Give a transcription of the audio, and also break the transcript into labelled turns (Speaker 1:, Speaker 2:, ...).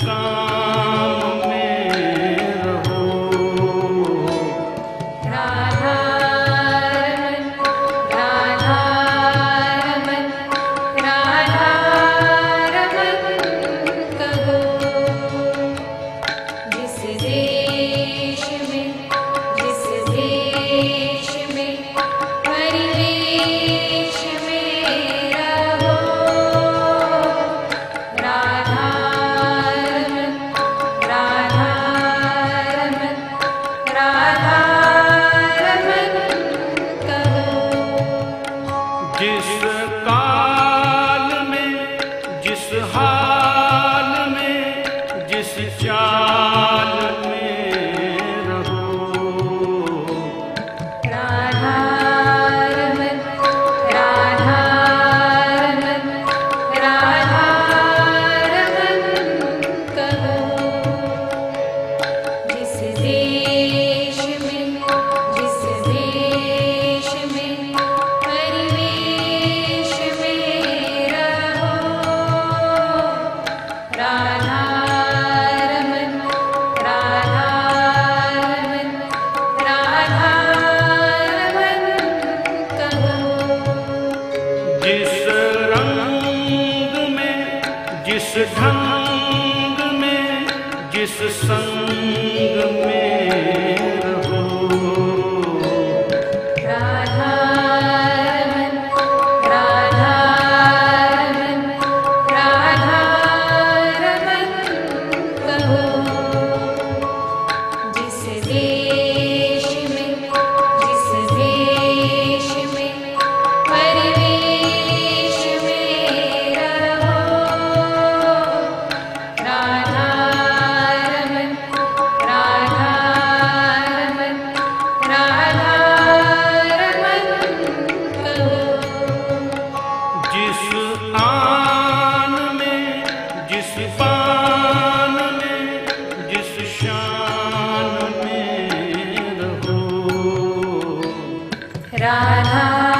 Speaker 1: प्राण जिस ढंग में जिस संग में
Speaker 2: Radha.